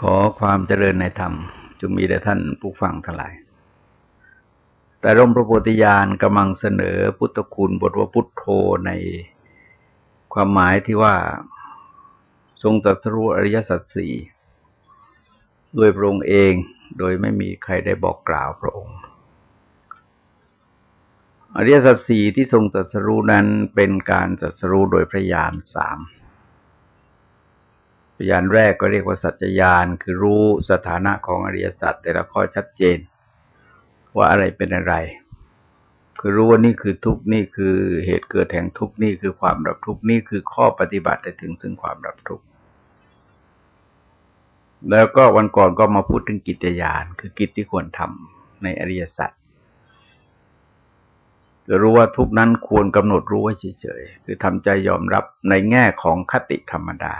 ขอความเจริญในธรรมจงมีแด่ท่านผู้ฟังทั้งหลาย แต่ร่มพระโพธิญาณกำลังเสนอพุทธคุณบทว่าพุทโธในความหมายที่ว่าทรงตรัสรู้อริยสัจสี่ด้วยพระองค์เองโดยไม่มีใครได้บอกกล่าวพระองค์ อริยสัจสี่ที่ทรงตรัสรู้นั้นเป็นการตรัสรู้โดยพระญาณสาม ยานแรกก็เรียกว่าสัจจญาณคือรู้สถานะของอริยสัจแต่ละข้อชัดเจน ว่าอะไรเป็นอะไร คือรู้ว่านี่คือทุกนี่คือเหตุเกิดแห่งทุกนี่คือความดับทุกนี่คือข้อปฏิบัติได้ถึงซึ่งความดับทุกแล้วก็วันก่อนก็มาพูดถึงกิจญาณคือกิจที่ควรทำในอริยสัจจะรู้ว่าทุกนั้นควรกำหนดรู้ไว้เฉยๆคือทำใจยอมรับในแง่ของคติธรรมดา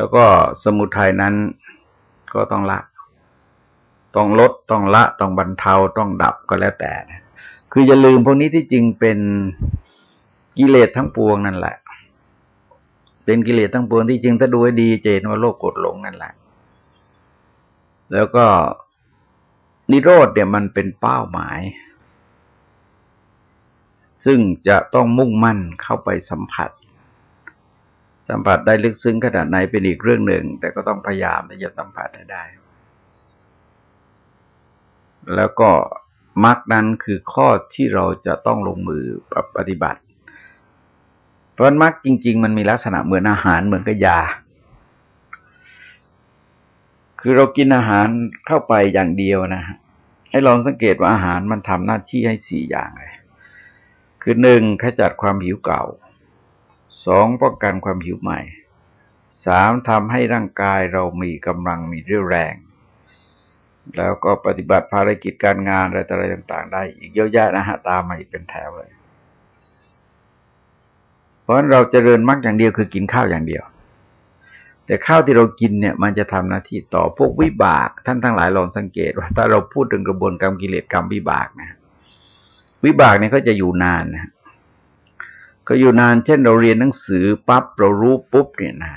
แล้วก็สมุทัยนั้นก็ต้องละ ต้องลด ต้องละ ต้องบรรเทา ต้องดับก็แล้วแต่นะคืออย่าลืมพวกนี้ที่จริงเป็นกิเลสทั้งปวงนั่นแหละ เป็นกิเลสทั้งปวงที่จริงถ้าดูให้ดีเจนว่าโลกกดหลงนั่นแหละ แล้วก็นิโรธเนี่ยมันเป็นเป้าหมาย ซึ่งจะต้องมุ่งมั่นเข้าไปสัมผัส สัมผัสได้ลึกซึ้งขนาดไหนเป็นอีกเรื่องหนึ่ง แต่ก็ต้องพยายามที่จะสัมผัสให้ได้ แล้วก็มรรคนั้นคือข้อที่เราจะต้องลงมือปฏิบัติ เพราะมรรคจริง ๆ มันมีลักษณะเหมือนอาหารเหมือนกับยา คือเรากินอาหารเข้าไปอย่างเดียวนะฮะให้ลองสังเกตว่าอาหารมันทำหน้าที่ให้สี่อย่างเลย คือหนึ่งขจัดความหิวเก่า สองป้องกันความหิวใหม่สามทำให้ร่างกายเรามีกำลังมีเรี่ยวแรง แล้วก็ปฏิบัติภารกิจการงานอะไรอะไรต่าง ๆ ได้อีกเยอะแยะนะฮะตามมาอีกเป็นแถวเลย เพราะเราจเจริญมากอย่างเดียวคือกินข้าวอย่างเดียว แต่ข้าวที่เรากินเนี่ย มันจะทำหน้าที่ต่อพวกวิบาก ท่านทั้งหลายลองสังเกตว่าถ้าเราพูดถึงกระบวนการกิเลสกรรมวิบากนะ วิบากเนี่ยเขาจะอยู่นานนะ ก็อยู่นานเช่นเราเรียนหนังสือปั๊บเรารู้ปุ๊บเนี่ยนะ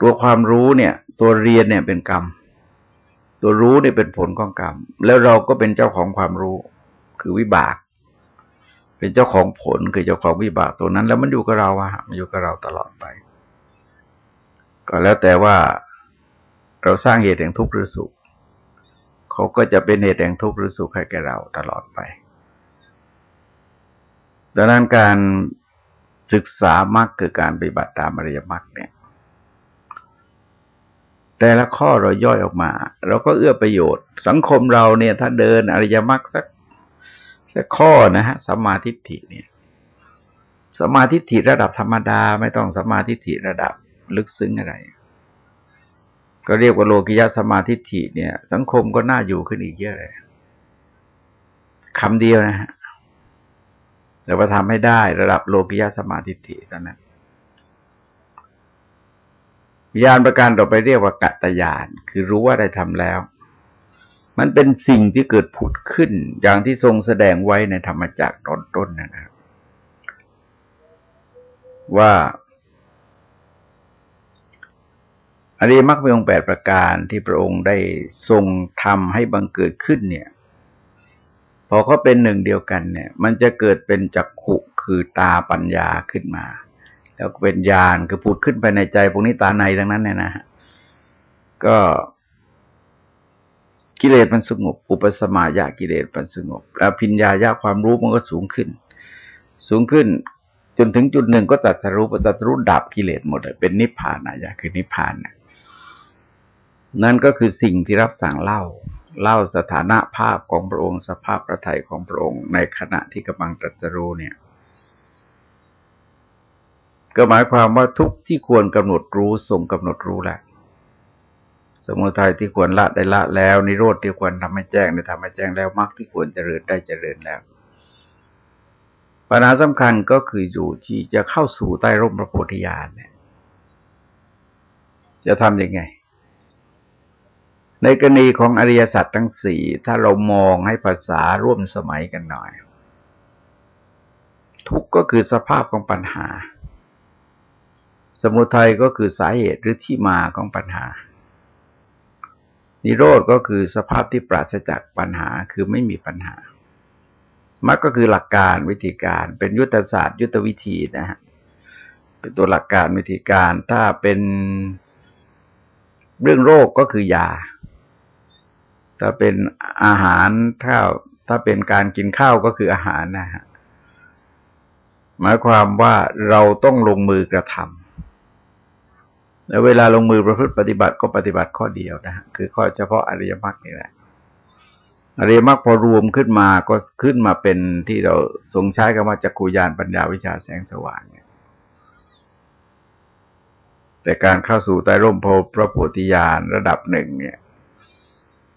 ตัวความรู้เนี่ย ตัวเรียนเนี่ยเป็นกรรม ตัวรู้เนี่ยเป็นผลของกรรม แล้วเราก็เป็นเจ้าของความรู้ คือวิบาก เป็นเจ้าของผลคือเจ้าของวิบากตัวนั้น แล้วมันอยู่กับเราอะมันอยู่กับเราตลอดไป ก็แล้วแต่ว่าเราสร้างเหตุแห่งทุกข์หรือสุขเขาก็จะเป็นเหตุแห่งทุกข์หรือสุขให้แก่เราตลอดไป ดังนั้นการศึกษามรรคคือการปฏิบัติตามอริยมรรคเนี่ย แต่ละข้อเราย่อยออกมา เราก็เอื้อประโยชน์ สังคมเราเนี่ย ถ้าเดินอริยมรรคสักสักข้อนะฮะสมาธิฐิเนี่ยสมาธิฐิระดับธรรมดาไม่ต้องสมาธิฐิระดับลึกซึ้งอะไร ก็เรียกว่าโลกิยะสมาธิฐิเนี่ย สังคมก็น่าอยู่ขึ้นอีกเยอะเลยคำเดียวนะฮะ แต่ว่าทำให้ได้ระดับโลกิยาสมาธิฐิเท่านั้นญาณประการต่อไปเรียกว่ากัตยานคือรู้ว่าได้ทำแล้ว มันเป็นสิ่งที่เกิดผุดขึ้น อย่างที่ทรงแสดงไว้ในธรรมจักรตอนต้นนะครับ ว่าอริยมรรคมีองค์แปดประการที่พระองค์ได้ทรงทำให้บังเกิดขึ้นเนี่ย พอเขาเป็นหนึ่งเดียวกันเนี่ย มันจะเกิดเป็นจักขุคือตาปัญญาขึ้นมา แล้วเป็นญาณคือพูดขึ้นไปในใจพวกนี้ตาในทั้งนั้นเนี่ยนะก็กิเลสมันสงบ อุปสมายากิเลสมันสงบแล้วพิญญายาความรู้มันก็สูงขึ้น สูงขึ้น จนถึงจุดหนึ่งก็ตัดสรู้ตัดสรู้ดับกิเลสหมดเลยเป็นนิพพานนะอยางคือนิพพานนั่นก็คือสิ่งที่รับสั่งเล่า เล่าสถานะภาพของพระองค์ สภาพประทัยของพระองค์ ในขณะที่กำลังตรัสรู้เนี่ย ก็หมายความว่าทุกที่ควรกำหนดรู้ทรงกำหนดรู้แล้วสมุทัยที่ควรละได้ละแล้ว นิโรธที่ควรทำให้แจ้งได้ทำให้แจ้งแล้วมรรคที่ควรเจริญได้เจริญแล้วปัญหาสำคัญก็คืออยู่ที่จะเข้าสู่ใต้ร่มพระโพธิญาณเนี่ย จะทำยังไง ในกรณีของอริยสัจทั้งสี่ถ้าเรามองให้ภาษาร่วมสมัยกันหน่อย ทุกก็คือสภาพของปัญหา สมุทัยก็คือสาเหตุหรือที่มาของปัญหา นิโรธก็คือสภาพที่ปราศจากปัญหาคือไม่มีปัญหามรรคก็คือหลักการวิธีการ เป็นยุทธศาสตร์ยุทธวิธีนะฮะเป็นตัวหลักการวิธีการถ้าเป็นเรื่องโรคก็คือยา ถ้าเป็นอาหารถ้าถ้าเป็นการกินข้าวก็คืออาหารนะฮะหมายความว่าเราต้องลงมือกระทำแล้วเวลาลงมือประพฤติปฏิบัติก็ปฏิบัติข้อเดียวนะฮะคือข้อเฉพาะอริยมรรคนี่แหละ อริยมรรคพอรวมขึ้นมาก็ขึ้นมาเป็นที่เราทรงใช้กันว่าจักรุยานปัญญาวิชาแสงสว่างเนี่ย แต่การเข้าสู่ใต้ร่มโพพระโพธิญาณระดับหนึ่งเนี่ย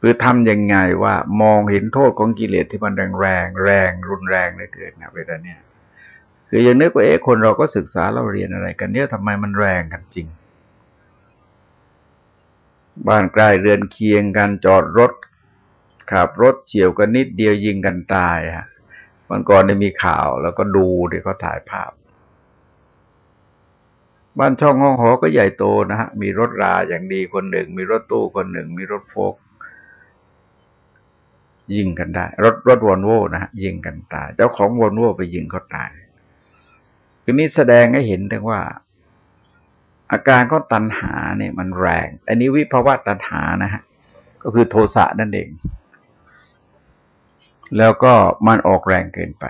คือทำยังไงว่ามองเห็นโทษของกิเลสที่มันแรงแรงแรงรุนแรงเลยเกิดนะเวลาเนี้ยคือยังนึกว่าเอ๊ะคนเราก็ศึกษาเราเรียนอะไรกันเนี่ยทำไมมันแรงกันจริง บ้านใกล้เรือนเคียงกันจอดรถขับรถเฉียวกันนิดเดียวยิงกันตายฮะวันก่อนได้มีข่าวแล้วก็ดูเดี๋ยวเขาถ่ายภาพ บ้านช่องห้องหอก็ใหญ่โตนะฮะมีรถราอย่างดีคนหนึ่ง มีรถตู้คนหนึ่ง มีรถโฟก ยิงกันได้ รถรถวอนโว่นะฮะยิงกันตาย เจ้าของวอนโว่ไปยิงเขาตายคือนี้แสดงให้เห็นถึงว่า อาการก็ตัณหาเนี่ยมันแรง อันนี้วิภาวะตัณหานะฮะก็คือโทสะนั่นเอง แล้วก็มันออกแรงเกินไป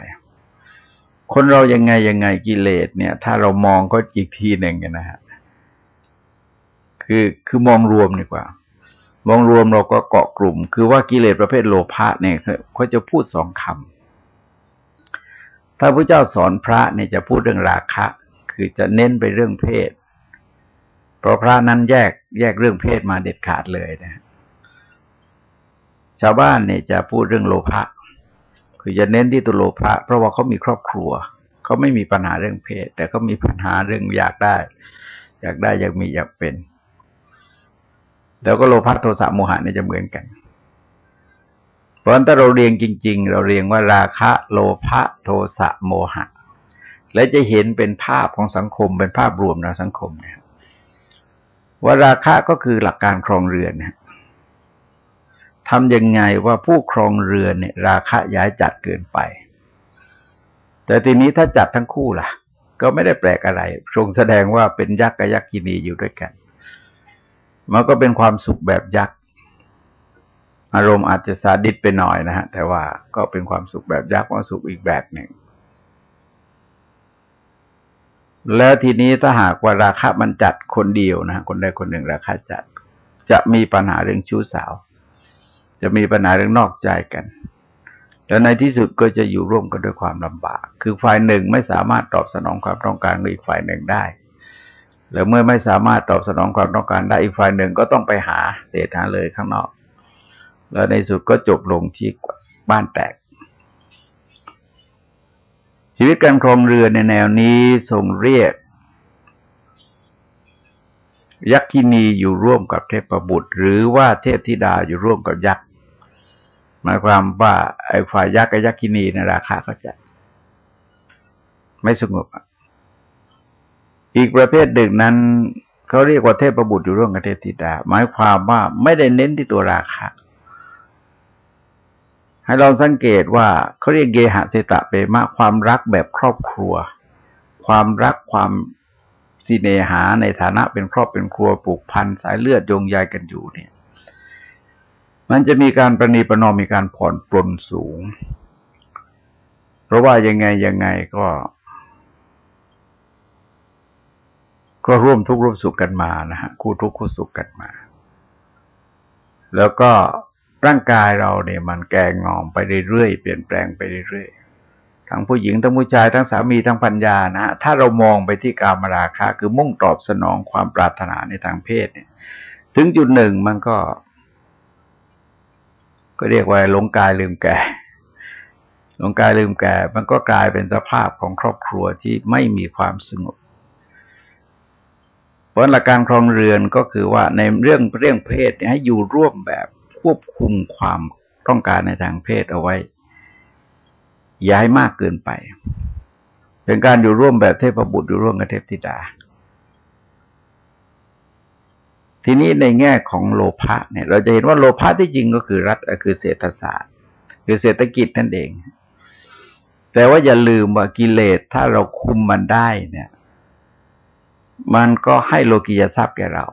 คนเรายังไงยังไงกิเลสเนี่ย ถ้าเรามองก็อีกทีหนึ่งนะฮะคือคือมองรวมดีกว่า มองรวมเราก็เกาะกลุ่ม คือว่ากิเลสประเภทโลภะเนี่ยเขาจะพูดสองคำถ้าพระเจ้าสอนพระเนี่ยจะพูดเรื่องราคะ คือจะเน้นไปเรื่องเพศ เพราะพระนั้นแยกแยกเรื่องเพศมาเด็ดขาดเลยนะชาวบ้านเนี่ยจะพูดเรื่องโลภะคือจะเน้นที่ตัวโลภะเพราะว่าเขามีครอบครัวเขาไม่มีปัญหาเรื่องเพศ แต่เขามีปัญหาเรื่องอยากได้ อยากได้อยากมีอยากเป็น แล้วก็โลภะโทสะโมหะเนี่ยจะเหมือนกันเพราะฉะนั้นถ้าเราเรียงจริง ๆ เราเรียงว่าราคะโลภะโทสะโมหะ และจะเห็นเป็นภาพของสังคมเป็นภาพรวมในสังคมเนี่ยว่าราคะก็คือหลักการครองเรือนเนี่ยทำยังไงว่าผู้ครองเรือนเนี่ย ราคะย้ายจัดเกินไป แต่ทีนี้ถ้าจัดทั้งคู่ล่ะ ก็ไม่ได้แปลกอะไรทรงแสดงว่าเป็นยักษ์กับยักษ์กินีอยู่ด้วยกัน มันก็เป็นความสุขแบบยักษ์อารมณ์อาจจะสาดิตไปหน่อยนะฮะ แต่ว่าก็เป็นความสุขแบบยักษ์ความสุขอีกแบบหนึ่ง แล้วทีนี้ถ้าหากว่าราคามันจัดคนเดียวนะคนใดคนหนึ่งราคาจัด จะมีปัญหาเรื่องชู้สาว จะมีปัญหาเรื่องนอกใจกันแล้วในที่สุดก็จะอยู่ร่วมกันด้วยความลำบาก คือฝ่ายหนึ่งไม่สามารถตอบสนองความต้องการของอีกฝ่ายหนึ่งได้ แล้วเมื่อไม่สามารถตอบสนองความต้องการได้อีกฝ่ายหนึ่งก็ต้องไปหาเศษหาเลยข้างนอก แล้วในสุดก็จบลงที่บ้านแตก ชีวิตการครองเรือในแนวนี้ทรงเรียก ยักษินีอยู่ร่วมกับเทพบุตร หรือว่าเทพธิดาอยู่ร่วมกับยักษ์หมายความว่าไอ้ฝ่ายยักษ์กับยักษินีในราคาก็จะไม่สงบอี อีกประเภทหนึ่งนั้นเขาเรียกว่าเทพประบุตรอยู่ร่วมกับเทพธิดา หมายความว่าไม่ได้เน้นที่ตัวราคาให้เราสังเกตว่าเขาเรียกเกหะเสตะเปมาความรักแบบครอบครัว ความรักความสิเนหาในฐานะเป็นครอบเป็นครัวปลูกพันสายเลือดโยงใยกันอยู่เนี่ย มันจะมีการประนีประนอมมีการผ่อนปลนสูง เพราะว่ายังไงยังไงก็ ก็ร่วมทุกข์ร่วมสุขกันมานะฮะคู่ทุกข์คู่สุขกันมา แล้วก็ร่างกายเราเนี่ยมันแกงงอมไปเรื่อยๆเปลี่ยนแปลงไปเรื่อยๆทั้งผู้หญิงทั้งผู้ชายทั้งสามีทั้งปัญญานะฮะถ้าเรามองไปที่กามราคะคือมุ่งตอบสนองความปรารถนาในทางเพศเนี่ย ถึงจุดหนึ่งมันก็ ก็เรียกว่าหลงกายลืมแก่หลงกายลืมแก่ มันก็กลายเป็นสภาพของครอบครัวที่ไม่มีความสงบ เพราะหลักการครองเรือนก็คือว่าในเรื่องเรื่องเพศให้อยู่ร่วมแบบควบคุมความต้องการในทางเพศเอาไว้ย้ายมากเกินไป เป็นการอยู่ร่วมแบบเทพบุตรอยู่ร่วมกับเทพธิดา ทีนี้ในแง่ของโลภะเนี่ย เราจะเห็นว่าโลภะที่จริงก็คือรัฐคือเศรษฐศาสตร์ คือเศรษฐกิจนั่นเอง แต่ว่าอย่าลืมว่ากิเลสถ้าเราคุมมันได้เนี่ย มันก็ให้โลกียทรัพย์แก่เรา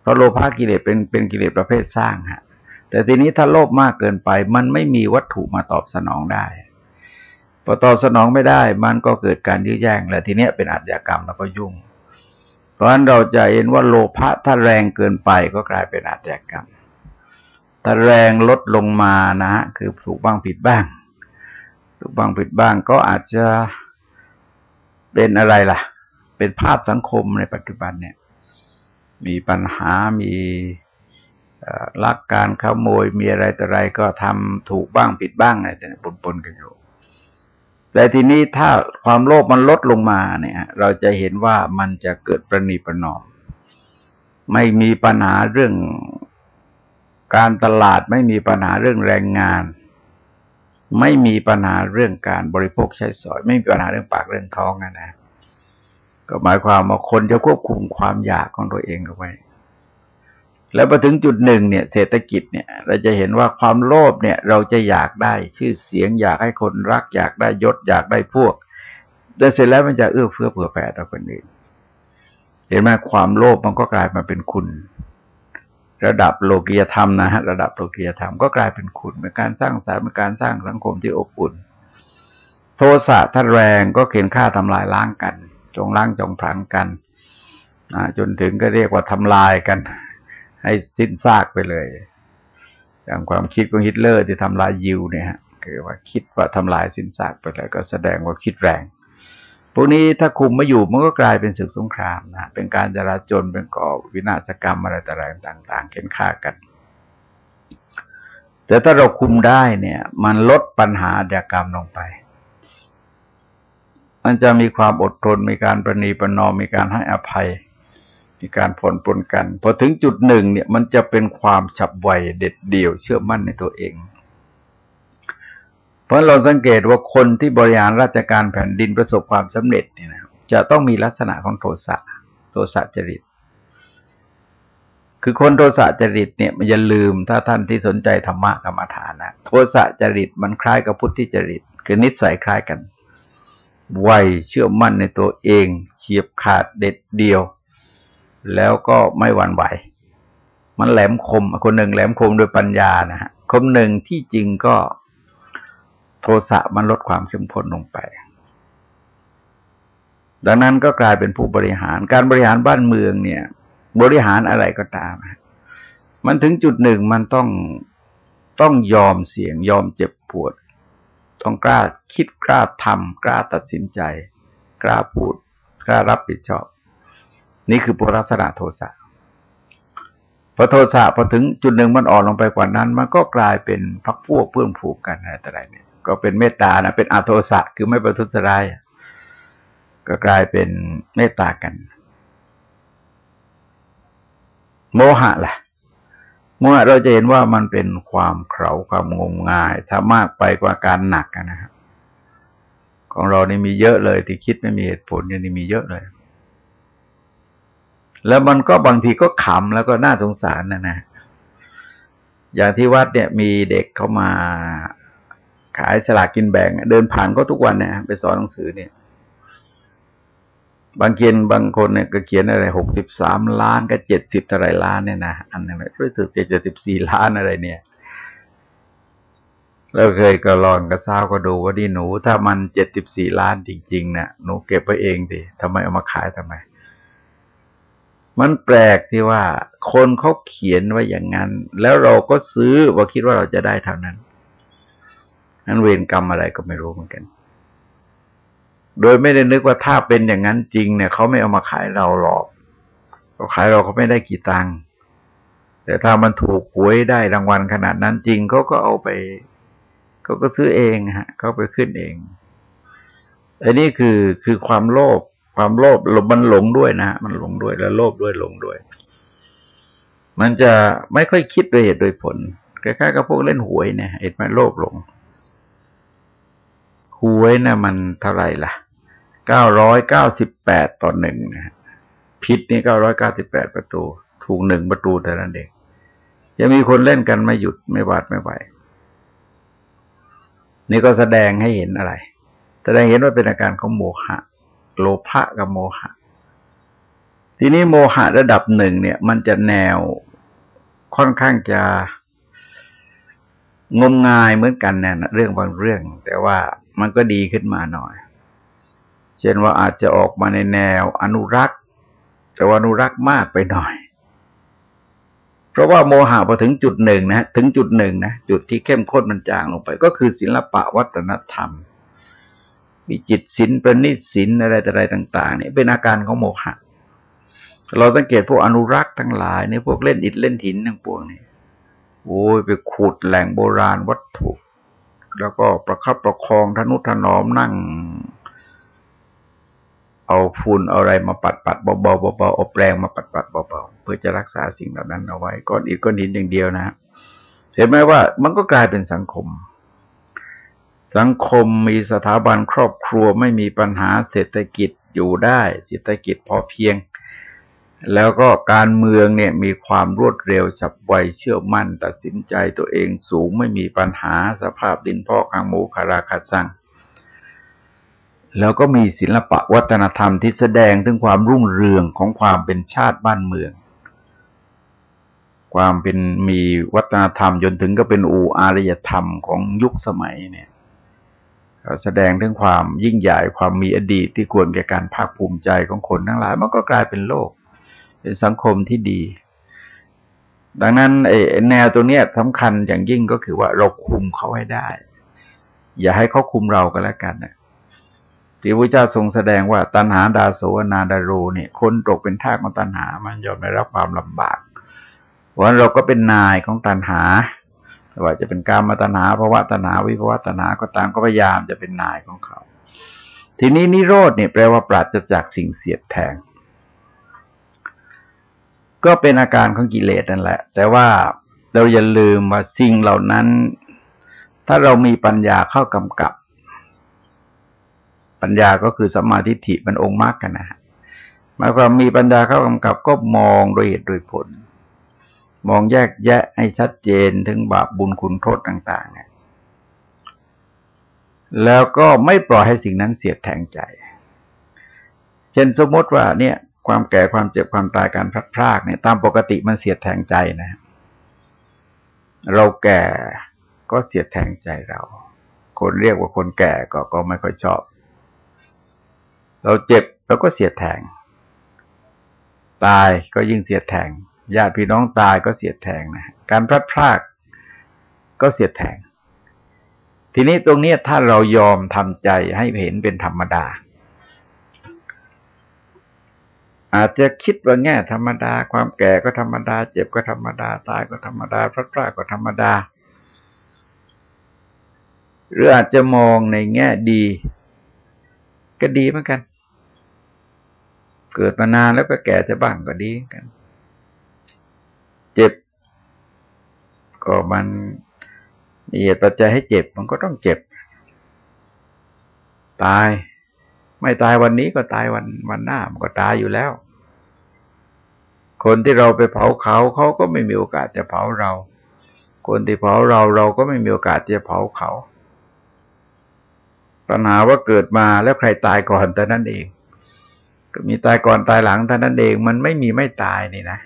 เพราะโลภะกิเลสเป็นเป็นกิเลสประเภทสร้างฮะ แต่ทีนี้ถ้าโลภมากเกินไป มันไม่มีวัตถุมาตอบสนองได้ พอตอบสนองไม่ได้ มันก็เกิดการยื้อแย่ง และทีเนี้ยเป็นอัจฉรกรรมแล้วก็ยุ่ง เพราะฉะนั้นเราจะเห็นว่าโลภะถ้าแรงเกินไปก็กลายเป็นอัจฉรกรรมถ้าแรงลดลงมานะฮะคือถูกบ้างผิดบ้างถูกบ้างผิดบ้างก็อาจจะเป็นอะไรล่ะ เป็นภาพสังคมในปัจจุบันเนี่ย มีปัญหามีลักการขโมยมีอะไรแต่ไรก็ทำถูกบ้างผิดบ้างอะไรแต่ปนๆกันอยู่แต่ทีนี้ถ้าความโลภมันลดลงมาเนี่ย เราจะเห็นว่ามันจะเกิดประนีประนอม ไม่มีปัญหาเรื่องการตลาดไม่มีปัญหาเรื่องแรงงาน ไม่มีปัญหาเรื่องการบริโภคใช้สอย ไม่มีปัญหาเรื่องปากเรื่องท้องนะนะ ก็หมายความว่าคนจะควบคุมความอยากของตัวเองเอาไว้ แล้วพอถึงจุดหนึ่งเนี่ย เศรษฐกิจเนี่ย เราจะเห็นว่าความโลภเนี่ย เราจะอยากได้ชื่อเสียง อยากให้คนรัก อยากได้ยศ อยากได้พวกแต่เสร็จแล้วมันจะเอื้อเฟื้อเผื่อแผ่ต่อคนอื่นเห็นไหมความโลภมันก็กลายมาเป็นคุณ ระดับโลกียธรรมนะฮะระดับโลกียธรรมก็กลายเป็นคุณเป็นการสร้างสรรค์เป็นการสร้างสังคมที่อบอุ่น โทสะท่าแรงก็เขียนฆ่าทำลายล้างกัน จงล้างจงพลันกันจนถึงก็เรียกว่าทำลายกัน ให้สิ้นซากไปเลย อย่างความคิดของฮิตเลอร์ที่ทำลายยิวเนี่ยฮะคือว่าคิดว่าทำลายสิ้นซากไปเลยก็แสดงว่าคิดแรงพวกนี้ถ้าคุมไม่อยู่มันก็กลายเป็นศึกสงครามนะเป็นการจราจนเป็นก่อวินาศกรรมอะไรต่างๆเข็นฆ่ากัน แต่ถ้าเราคุมได้เนี่ย มันลดปัญหาเดียกรรมลงไป มันจะมีความอดทน มีการประนีประนอมมีการให้อภัย มีการผ่อนปลนกันพอถึงจุดหนึ่งเนี่ยมันจะเป็นความฉับไวเด็ดเดี่ยวเชื่อมั่นในตัวเอง เพราะเราสังเกตว่าคนที่บริหารราชการแผ่นดินประสบความสำเร็จเนี่ยนะจะต้องมีลักษณะของโทสะโทสะจริต คือคนโทสะจริตเนี่ยมันอย่าลืมถ้าท่านที่สนใจธรรมะกรรมฐานนะโทสะจริตมันคล้ายกับพุทธิจริต คือนิสัยคล้ายกัน ไวเชื่อมั่นในตัวเองเฉียบขาดเด็ดเดียว แล้วก็ไม่หวั่นไหว มันแหลมคม คนหนึ่งแหลมคมโดยปัญญานะฮะคนหนึ่งที่จริงก็โทสะมันลดความเข้มข้นลงไป ดังนั้นก็กลายเป็นผู้บริหาร การบริหารบ้านเมืองเนี่ย บริหารอะไรก็ตาม มันถึงจุดหนึ่งมันต้องต้องยอมเสี่ยงยอมเจ็บปวด ต้องกล้าคิดกล้าทำกล้าตัดสินใจ กล้าพูด กล้ารับผิดชอบ นี่คือปุรัสนาโทสะพอโทสะพอถึงจุดหนึ่งมันอ่อนลงไปกว่านั้น มันก็กลายเป็นพักพวกเพื่อนผูกกันอะไรต่ออะไรเนี่ยก็เป็นเมตตานะเป็นอาโทสะคือไม่ประทุษร้ายก็กลายเป็นเมตตากัน โมหะล่ะ โมหะเราจะเห็นว่ามันเป็นความเขาความงมงาย ถ้ามากไปกว่าการหนักนะครับของเรานี่มีเยอะเลยที่คิดไม่มีเหตุผลนี่มีเยอะเลย แล้วมันก็บางทีก็ขำแล้วก็น่าสงสารนะนะ อย่างที่วัดเนี่ยมีเด็กเข้ามาขายสลากกินแบ่ง เดินผ่านก็ทุกวันเนี่ยไปสอนหนังสือเนี่ย บางเขียนบางคนเนี่ยก็เขียนอะไรหกสิบสามล้านก็เจ็ดสิบอะไรล้านเนี่ยนะอันนั้นรู้สึกเจ็ดสิบสี่ล้านอะไรเนี่ยเราเคยก็ลองกระซ้าก็ดูว่าดีหนู ถ้ามันเจ็ดสิบสี่ล้านจริงๆเนี่ยหนูเก็บไว้เองดิทำไมเอามาขายทำไม มันแปลกที่ว่า คนเขาเขียนไว้อย่างนั้น แล้วเราก็ซื้อว่าคิดว่าเราจะได้เท่านั้นนั้นเวรกรรมอะไรก็ไม่รู้เหมือนกัน โดยไม่ได้นึกว่าถ้าเป็นอย่างนั้นจริงเนี่ยเขาไม่เอามาขายเราหรอกเขาขายเราเขาไม่ได้กี่ตังค์แต่ถ้ามันถูกหวยได้รางวัลขนาดนั้นจริงเขาก็เอาไปเขาก็ซื้อเองฮะเขาไปขึ้นเองอันนี้คือคือความโลภความโลภมันหลงด้วยนะมันหลงด้วยแล้วโลภด้วยหลงด้วย มันจะไม่ค่อยคิดโดยเหตุโดยผลคล้ายๆกับพวกเล่นหวยเนี่ยเหตุมันโลภหลงหวยนะ่ะมันเท่าไหร่ล่ะ เก้าร้อยเก้าสิบแปดต่อหนึ่งนะผิดนี่เก้าร้อยเก้าสิบแปดประตู ถูกหนึ่งประตูแต่นั้นเองจะมีคนเล่นกันไม่หยุดไม่หวาดไม่ไหว นี่ก็แสดงให้เห็นอะไร แสดงเห็นว่าเป็นอาการของโมหะ โลภะกับโมหะ ทีนี้โมหะระดับหนึ่งเนี่ย มันจะแนวค่อนข้างจะงมงายเหมือนกันเนี่ยเรื่องบางเรื่อง แต่ว่ามันก็ดีขึ้นมาหน่อย เช่นว่าอาจจะออกมาในแนวอนุรักษ์ แต่ว่าอนุรักษ์มากไปหน่อย เพราะว่าโมหะพอถึงจุดหนึ่งนะถึงจุดหนึ่งนะจุดที่เข้มข้นมันจางลงไป ก็คือศิลปะวัฒนธรรมวิจิตศิลป์ประณีตศิลป์อะไรอะไรต่างๆเนี่ยเป็นอาการของโมหะ เราสังเกตพวกอนุรักษ์ทั้งหลายในพวกเล่นอิฐเล่นหินทั้งปวงนี่โอ้ยไปขุดแหล่งโบราณวัตถุ แล้วก็ประคับประคองทนุถนอมนั่ง เอาฝุ่นเอาอะไรมาปัดปัดเบาๆเบาๆเอาแปรงมาปัดปัดเบาๆเพื่อจะรักษาสิ่งเหล่านั้นเอาไว้ก้อนอิฐก้อนหินอย่างเดียวนะเห็นไหมว่ามันก็กลายเป็นสังคม สังคมมีสถาบันครอบครัวไม่มีปัญหาเศรษฐกิจอยู่ได้เศรษฐกิจพอเพียง แล้วก็การเมืองเนี่ยมีความรวดเร็วฉับไวเชื่อมั่น ตัดสินใจตัวเองสูงไม่มีปัญหาสภาพดินพ่อขางหมูคาราคาซัง แล้วก็มีศิลปะวัฒนธรรมที่แสดงถึงความรุ่งเรืองของความเป็นชาติบ้านเมือง ความเป็นมีวัฒนธรรมจนถึงก็เป็นอูอารยธรรมของยุคสมัยเนี่ยแสดงถึงความยิ่งใหญ่ความมีอดีตที่ควรแก่การภาคภูมิใจของคนทั้งหลาย มันก็กลายเป็นโลก เป็นสังคมที่ดี ดังนั้นไอ้แนวตัวเนี้ยสำคัญอย่างยิ่งก็คือว่าเราคุมเขาให้ได้ อย่าให้เขาคุมเราก็แล้วกันนะ ที่พระเจ้าทรงแสดงว่าตัณหาดาโสนาดาโรเนี่ย คนตกเป็นทาสของตัณหา มันยอมได้รับความลำบากเพราะฉะนั้นเราก็เป็นนายของตัณหาว่าจะเป็นการมาตัณหาภาวะตัณหาวิภาวะตัณหาก็ตามก็พยายามจะเป็นนายของเขา ทีนี้นิโรธเนี่ยแปลว่าปราศจากสิ่งเสียดแทง ก็เป็นอาการของกิเลสนั่นแหละ แต่ว่าเราอย่าลืมว่าสิ่งเหล่านั้น ถ้าเรามีปัญญาเข้ากำกับ ปัญญาก็คือสมาธิฐิมันองค์มากกันนะฮะหมายความมีปัญญาเข้ากำกับก็มองโดยเหตุโดยผล มองแยกแยะให้ชัดเจนถึงบาปบุญคุณโทษต่างๆเนี่ยแล้วก็ไม่ปล่อยให้สิ่งนั้นเสียดแทงใจ เช่นสมมติว่าเนี่ย ความแก่ความเจ็บความตายการพลัดพรากเนี่ย ตามปกติมันเสียดแทงใจนะ เราแก่ก็เสียดแทงใจเรา คนเรียกว่าคนแก่ก็ก็ไม่ค่อยชอบ เราเจ็บเราก็เสียดแทง ตายก็ยิ่งเสียดแทงญาติพี่น้องตายก็เสียดแทงนะการพลัดพรากก็เสียดแทง ทีนี้ตรงนี้ถ้าเรายอมทำใจให้เห็นเป็นธรรมดา อาจจะคิดว่าแง่ธรรมดา ความแก่ก็ธรรมดา เจ็บก็ธรรมดา ตายก็ธรรมดาพลัดพรากก็ธรรมดา หรืออาจจะมองในแง่ดี ก็ดีเหมือนกัน เกิดมานานแล้วก็แก่จะบ้างก็ดีกัน เจ็บ ก็มันมีเหตุปัจจัยให้เจ็บ มันก็ต้องเจ็บ ตาย ไม่ตายวันนี้ก็ตายวันวันหน้ามันก็ตายอยู่แล้ว คนที่เราไปเผาเขาเขาก็ไม่มีโอกาสจะเผาเรา คนที่เผาเราเราก็ไม่มีโอกาสจะเผาเขาปัญหาว่าเกิดมาแล้วใครตายก่อนแต่นั้นเอง ก็มีตายก่อนตายหลังแต่นั้นเองมันไม่มีไม่ตายนี่นะ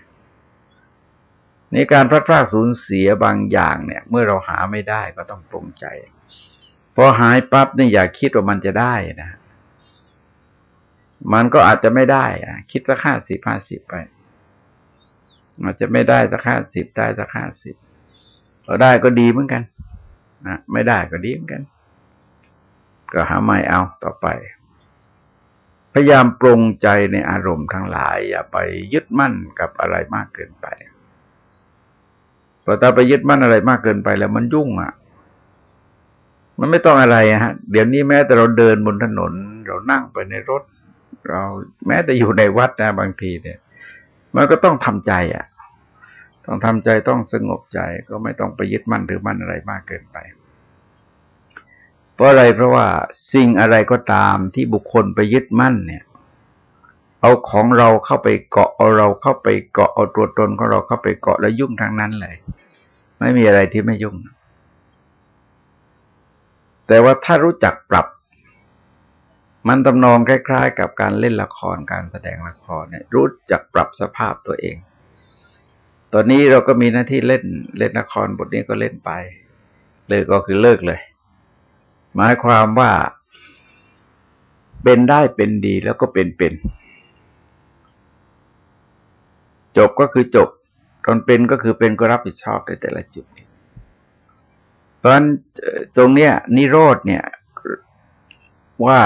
ในการพลาดพลาดสูญเสียบางอย่างเนี่ย เมื่อเราหาไม่ได้ก็ต้องปรงใจพอหายปั๊บเนี่ยอย่าคิดว่ามันจะได้นะมันก็อาจจะไม่ได้อะคิดสักห้าสิบห้าสิบไป อาจจะไม่ได้สักห้าสิบได้สักห้าสิบเราได้ก็ดีเหมือนกันนะไม่ได้ก็ดีเหมือนกัน ก็หาไม่เอาต่อไป พยายามปรงใจในอารมณ์ทั้งหลาย อย่าไปยึดมั่นกับอะไรมากเกินไปพอตาไปยึดมั่นอะไรมากเกินไปแล้วมันยุ่งอะ มันไม่ต้องอะไรฮะ เดี๋ยวนี้แม้แต่เราเดินบนถนน เรานั่งไปในรถ เราแม้แต่อยู่ในวัดนะบางทีเนี่ย มันก็ต้องทำใจอะ ต้องทำใจต้องสงบใจก็ไม่ต้องไปยึดมั่นถือมั่นอะไรมากเกินไป เพราะอะไรเพราะว่าสิ่งอะไรก็ตามที่บุคคลไปยึดมั่นเนี่ย เอาของเราเข้าไปเกาะเอาเราเข้าไปเกาะเอาตัวตนของเราเข้าไปเกาะแล้วยุ่งทางนั้นเลย ไม่มีอะไรที่ไม่ยุ่ง แต่ว่าถ้ารู้จักปรับ มันตำนองคล้ายๆ กับการเล่นละครการแสดงละครเนี่ย รู้จักปรับสภาพตัวเอง ตอนนี้เราก็มีหน้าที่เล่นเล่นละครบทนี้ก็เล่นไป เลิกก็คือเลิกเลย หมายความว่าเป็นได้เป็นดีแล้วก็เป็นเป็น จบก็คือจบตอนเป็นก็คือเป็นก็รับผิดชอบในแต่ละจุดเพราะฉะนั้นตรงเนี้ย นิโรธเนี่ยว่า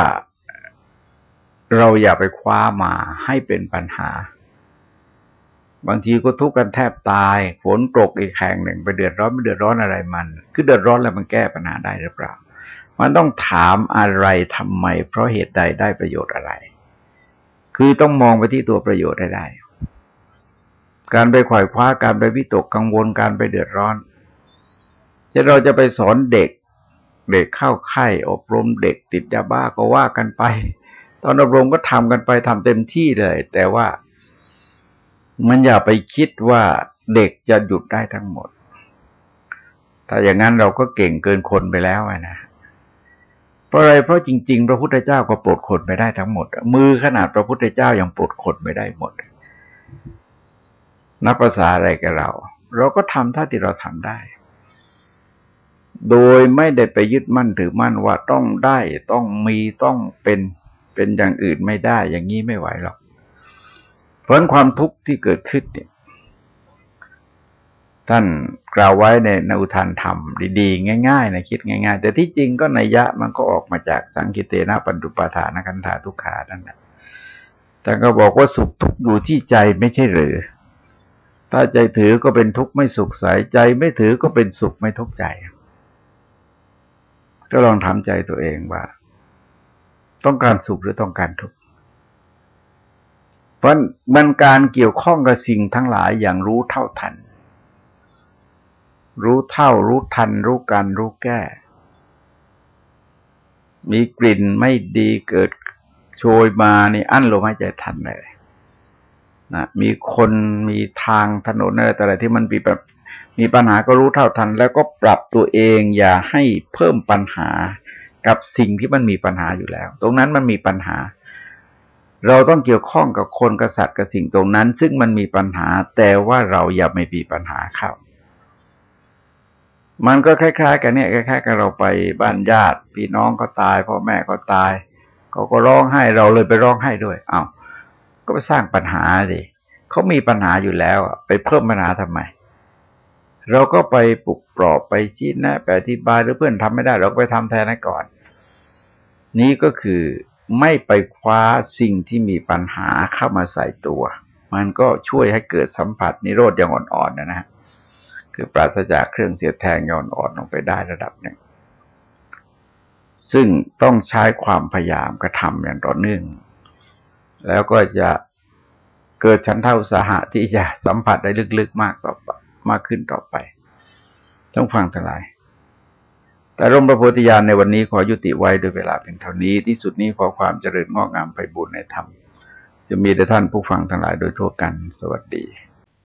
เราอย่าไปคว้ามาให้เป็นปัญหา บางทีก็ทุกข์กันแทบตายฝนตกอีกแห่งหนึ่งไปเดือดร้อนไม่เดือดร้อนอะไรมัน คือเดือดร้อนแล้วมันแก้ปัญหาได้หรือเปล่า มันต้องถามอะไรทำไม เพราะเหตุใดได้ประโยชน์อะไร คือต้องมองไปที่ตัวประโยชน์ได้ได้ การไปขวายคว้าการไปวิตกกังวลการไปเดือดร้อนจะเราจะไปสอนเด็ก เด็กเข้าไข้อบรมเด็กติดยาบ้าก็ว่ากันไป ตอนอบรมก็ทำกันไปทำเต็มที่เลย แต่ว่ามันอย่าไปคิดว่าเด็กจะหยุดได้ทั้งหมด ถ้าอย่างนั้นเราก็เก่งเกินคนไปแล้วนะ เพราะอะไรเพราะจริง ๆ พระพุทธเจ้าก็ปลดคนไม่ได้ทั้งหมด มือขนาดพระพุทธเจ้ายังปลดคนไม่ได้หมด นับภาษาอะไรกับเรา เราก็ทำเท่าที่เราทำได้ โดยไม่ได้ไปยึดมั่นถือมั่นว่าต้องได้ต้องมีต้องเป็นเป็นอย่างอื่นไม่ได้ อย่างนี้ไม่ไหวหรอกเพราะความทุกข์ที่เกิดขึ้นเนี่ย ท่านกล่าวไว้ในนอุทานธรรม ดีๆ ง่ายๆนะคิดง่าย ๆ แต่ที่จริงก็ในยะมันก็ออกมาจากสังกิเตนะปัญจุปาทานกันธาทุกขานั่นแหละแต่ก็บอกว่าสุขทุกข์อยู่ที่ใจไม่ใช่หรือ ถ้าใจถือก็เป็นทุกข์ไม่สุขใสใจไม่ถือก็เป็นสุขไม่ทุกข์ใจ ก็ลองถามใจตัวเองว่า ต้องการสุขหรือต้องการทุกข์เพราะมันการเกี่ยวข้องกับสิ่งทั้งหลายอย่างรู้เท่าทัน รู้เท่ารู้ทัน รู้กันรู้แก้ มีกลิ่นไม่ดีเกิดโชยมานี่อั้นลมหายใจทันเลยนะมีคนมีทางถนนอะไรแต่อะไรที่มันมีแบบมีปัญหาก็รู้เท่าทัน แล้วก็ปรับตัวเองอย่าให้เพิ่มปัญหากับสิ่งที่มันมีปัญหาอยู่แล้ว ตรงนั้นมันมีปัญหา เราต้องเกี่ยวข้องกับคนกับสัตว์กับสิ่งตรงนั้น ซึ่งมันมีปัญหา แต่ว่าเราอย่าไม่มีปัญหาเข้า มันก็คล้าย ๆ กันเนี่ยคล้ายๆ กับเราไปบ้านญาติ พี่น้องก็ตายพ่อแม่ก็ตายเขาก็ร้องไห้เราเลยไปร้องไห้ด้วย เอา้าก็ไปสร้างปัญหาดิเขามีปัญหาอยู่แล้วไปเพิ่มปัญหาทำไม เราก็ไปปลุกปลอบไปชี้แนะไปอธิบายหรือเพื่อนทำไม่ได้ เราก็ไปทำแทนก่อน นี้ก็คือไม่ไปคว้าสิ่งที่มีปัญหาเข้ามาใส่ตัว มันก็ช่วยให้เกิดสัมผัสนิโรธอย่างอ่อนๆนะนะ คือปราศจากเครื่องเสียดแทงย้อนอ่อนลงไปได้ระดับหนึ่ง ซึ่งต้องใช้ความพยายามกระทำอย่างต่อเนื่อง แล้วก็จะเกิดชั้นเท่าสาหะที่จะสัมผัสได้ลึกๆมากต่อมากขึ้นต่อไป ต้องฟังทั้งหลาย แต่ร่มพระโพธิญาณในวันนี้ขอยุติไว้โดยเวลาเป็นเท่านี้ ที่สุดนี้ขอความเจริญงอกงามไปบุญในธรรม จะมีแต่ท่านผู้ฟังทั้งหลายโดยทั่วกัน สวัสดี